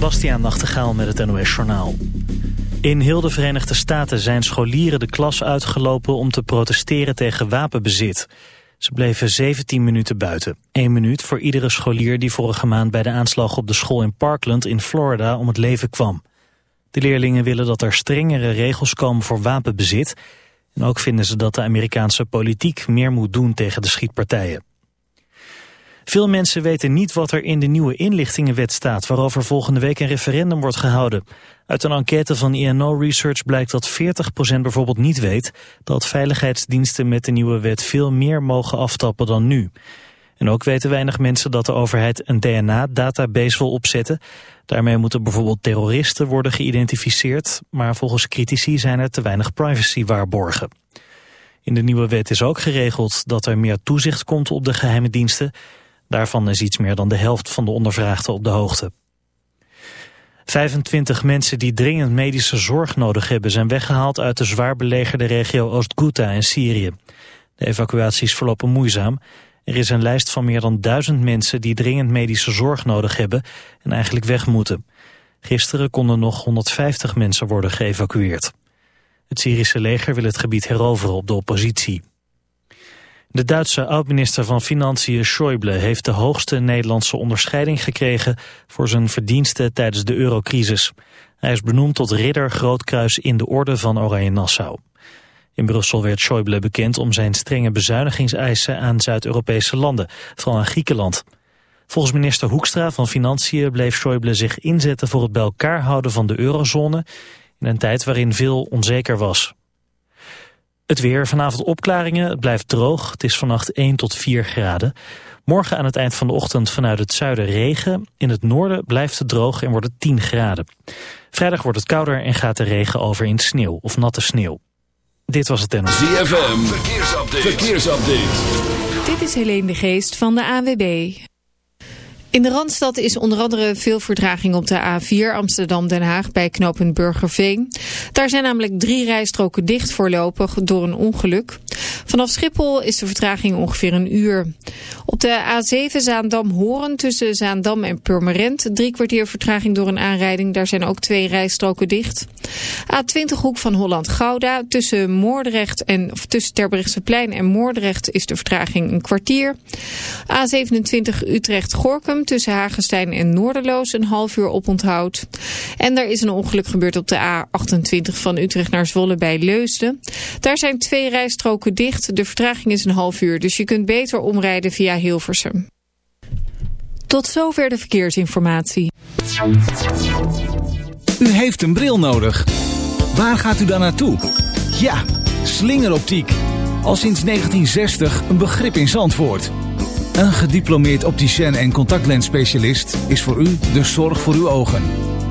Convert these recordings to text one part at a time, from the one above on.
Bastiaan Nachtegaal met het NOS Journaal. In heel de Verenigde Staten zijn scholieren de klas uitgelopen om te protesteren tegen wapenbezit. Ze bleven 17 minuten buiten. 1 minuut voor iedere scholier die vorige maand bij de aanslag op de school in Parkland in Florida om het leven kwam. De leerlingen willen dat er strengere regels komen voor wapenbezit. En ook vinden ze dat de Amerikaanse politiek meer moet doen tegen de schietpartijen. Veel mensen weten niet wat er in de nieuwe inlichtingenwet staat... waarover volgende week een referendum wordt gehouden. Uit een enquête van INO Research blijkt dat 40% bijvoorbeeld niet weet... dat veiligheidsdiensten met de nieuwe wet veel meer mogen aftappen dan nu. En ook weten weinig mensen dat de overheid een DNA-database wil opzetten. Daarmee moeten bijvoorbeeld terroristen worden geïdentificeerd... maar volgens critici zijn er te weinig privacy-waarborgen. In de nieuwe wet is ook geregeld dat er meer toezicht komt op de geheime diensten... Daarvan is iets meer dan de helft van de ondervraagden op de hoogte. 25 mensen die dringend medische zorg nodig hebben... zijn weggehaald uit de zwaar belegerde regio Oost-Ghouta in Syrië. De evacuaties verlopen moeizaam. Er is een lijst van meer dan duizend mensen die dringend medische zorg nodig hebben... en eigenlijk weg moeten. Gisteren konden nog 150 mensen worden geëvacueerd. Het Syrische leger wil het gebied heroveren op de oppositie. De Duitse oud-minister van Financiën Schäuble heeft de hoogste Nederlandse onderscheiding gekregen voor zijn verdiensten tijdens de eurocrisis. Hij is benoemd tot ridder Grootkruis in de orde van Oranje-Nassau. In Brussel werd Schäuble bekend om zijn strenge bezuinigingseisen aan Zuid-Europese landen, vooral aan Griekenland. Volgens minister Hoekstra van Financiën bleef Schäuble zich inzetten voor het bij elkaar houden van de eurozone in een tijd waarin veel onzeker was. Het weer, vanavond opklaringen, het blijft droog. Het is vannacht 1 tot 4 graden. Morgen aan het eind van de ochtend vanuit het zuiden regen. In het noorden blijft het droog en wordt het 10 graden. Vrijdag wordt het kouder en gaat de regen over in sneeuw of natte sneeuw. Dit was het NOS. ZFM, verkeersupdate. verkeersupdate. Dit is Helene de Geest van de AWB. In de Randstad is onder andere veel vertraging op de A4 Amsterdam-Den Haag bij knooppunt Burgerveen. Daar zijn namelijk drie rijstroken dicht voorlopig door een ongeluk. Vanaf Schiphol is de vertraging ongeveer een uur. Op de A7 Zaandam-Horen tussen Zaandam en Purmerend drie kwartier vertraging door een aanrijding. Daar zijn ook twee rijstroken dicht. A20 Hoek van Holland-Gouda tussen Moordrecht en tussen Terbrechtseplein en Moordrecht is de vertraging een kwartier. A27 Utrecht-Gorkum tussen Hagenstein en Noorderloos een half uur op onthoud. En er is een ongeluk gebeurd op de A28 van Utrecht naar Zwolle bij Leusden. Daar zijn twee rijstroken dicht. De vertraging is een half uur, dus je kunt beter omrijden via Hilversum. Tot zover de verkeersinformatie. U heeft een bril nodig. Waar gaat u dan naartoe? Ja, slingeroptiek. Al sinds 1960 een begrip in Zandvoort. Een gediplomeerd opticien en contactlensspecialist is voor u de zorg voor uw ogen.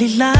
Really.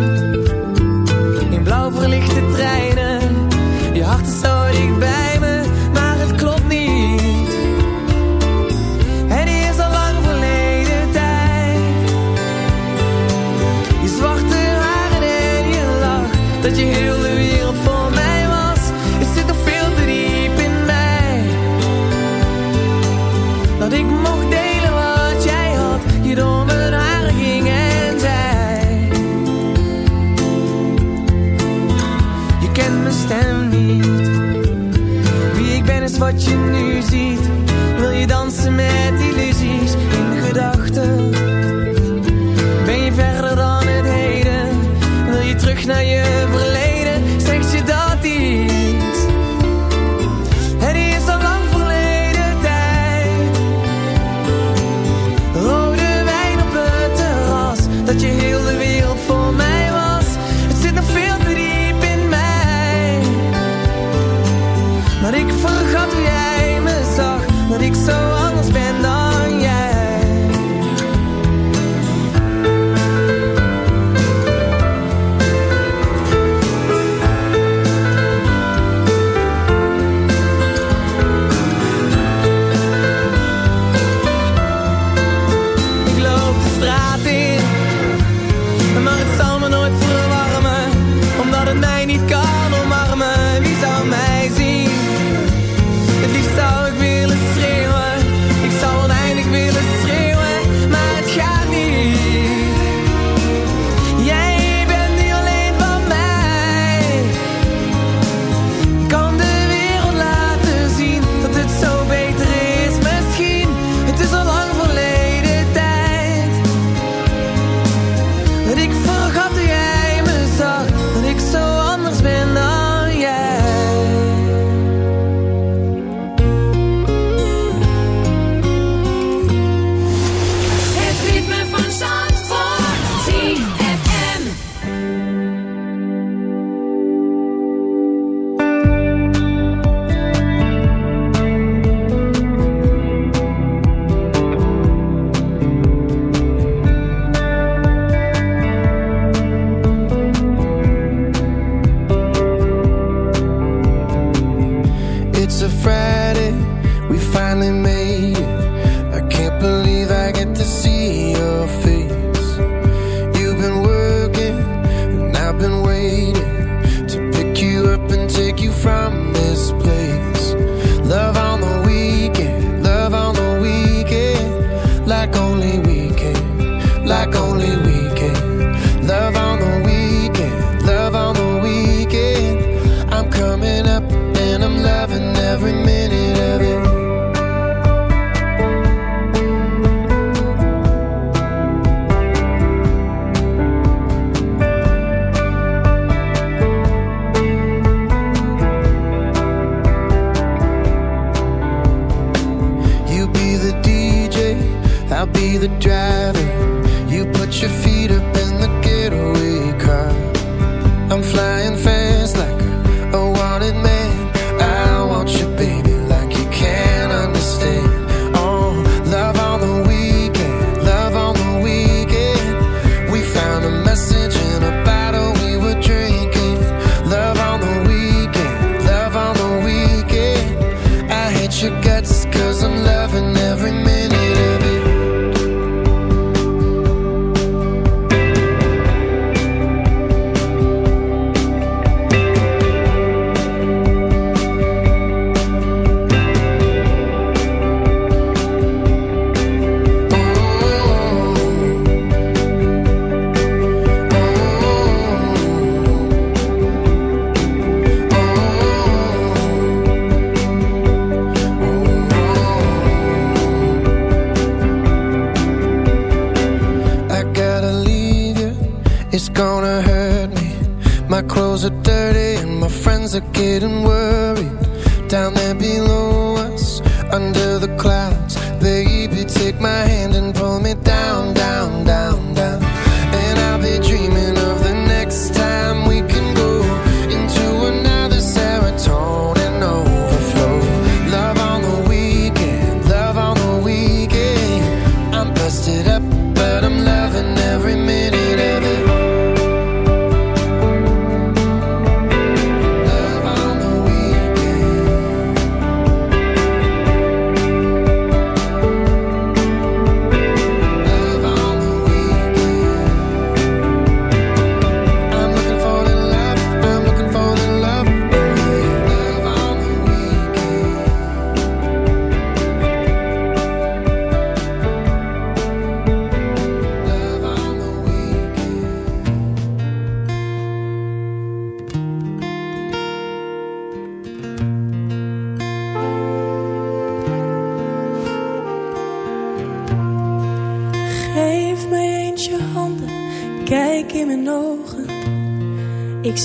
the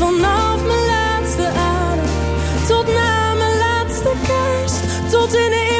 Vanaf mijn laatste adem tot na mijn laatste kerst. Tot in de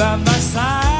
by my side.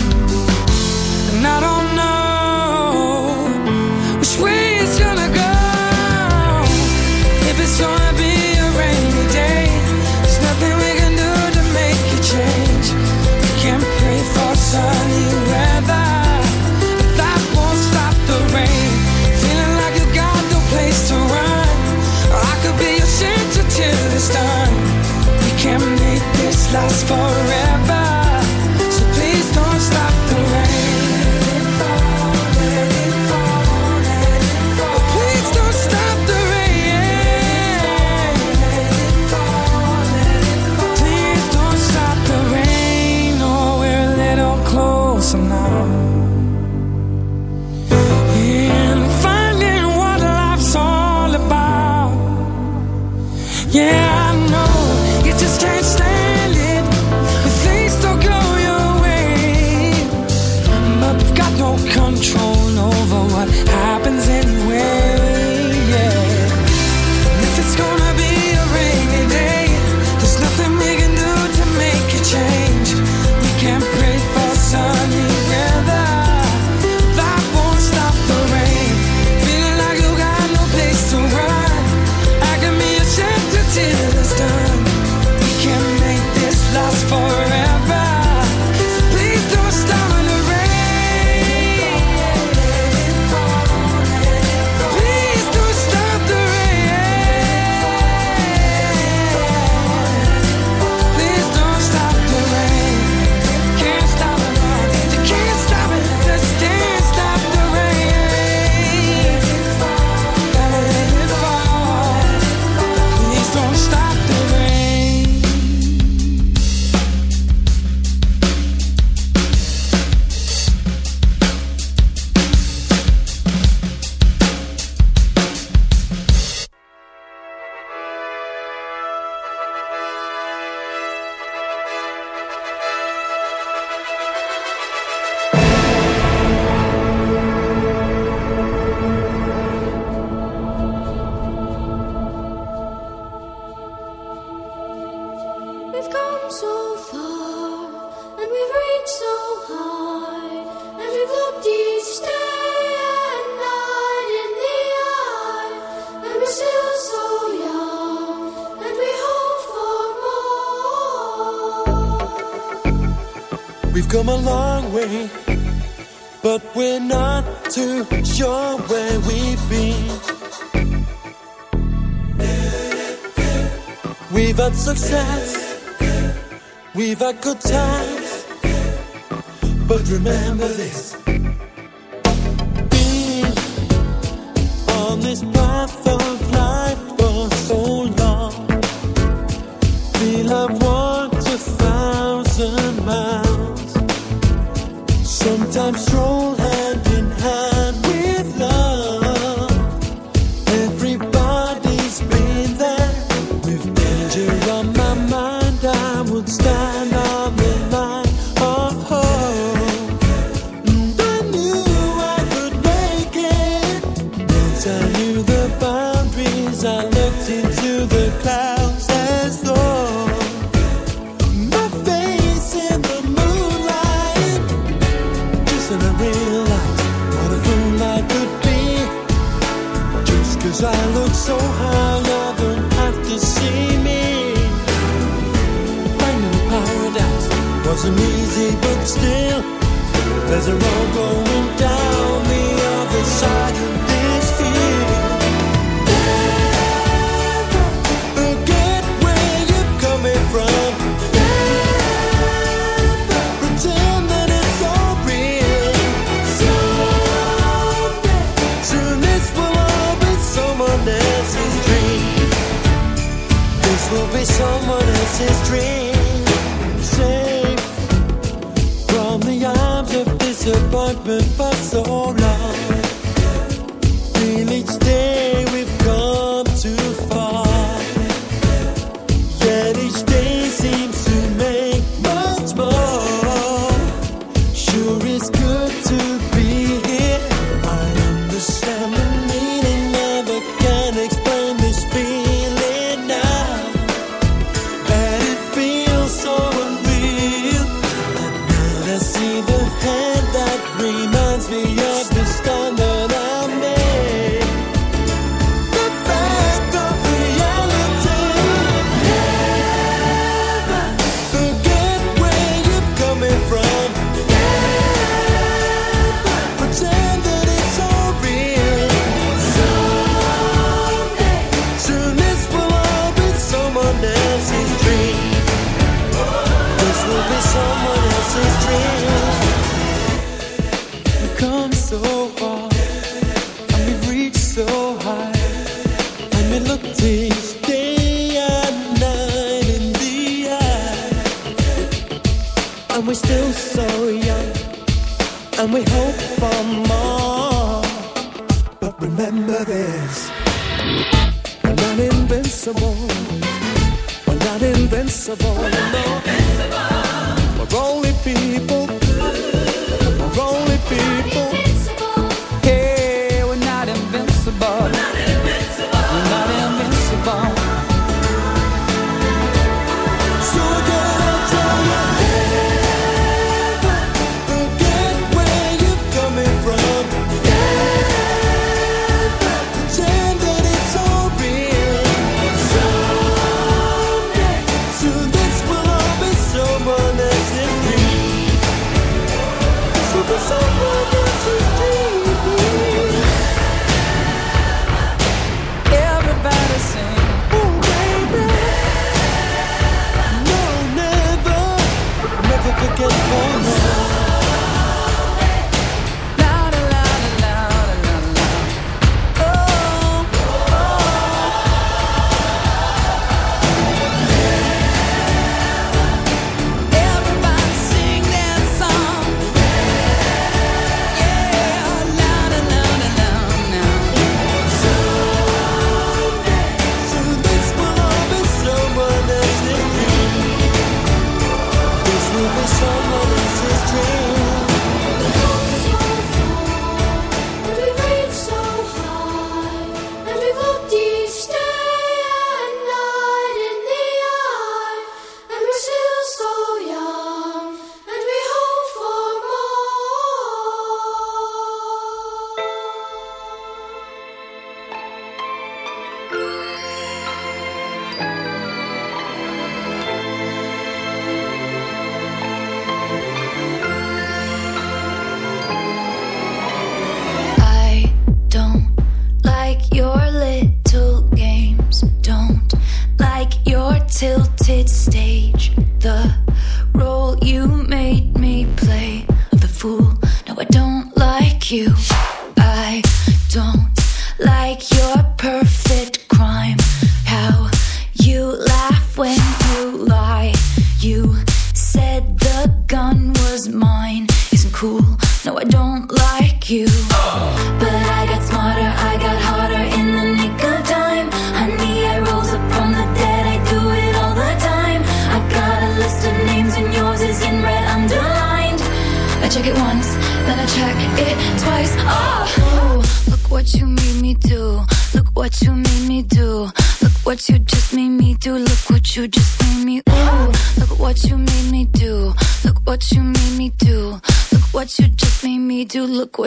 last forever. had success, we've had good times. But remember this being on this path of life.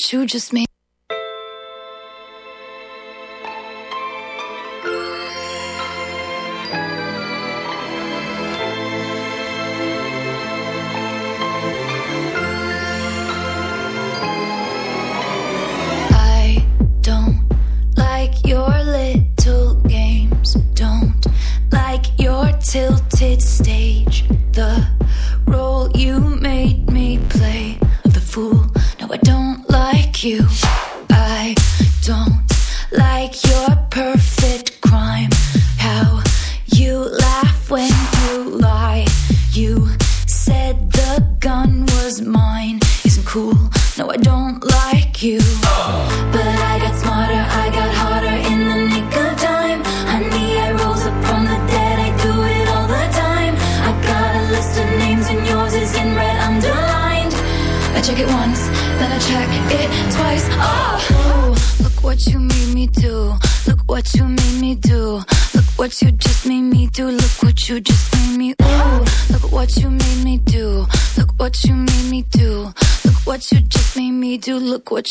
you just made.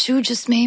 you just made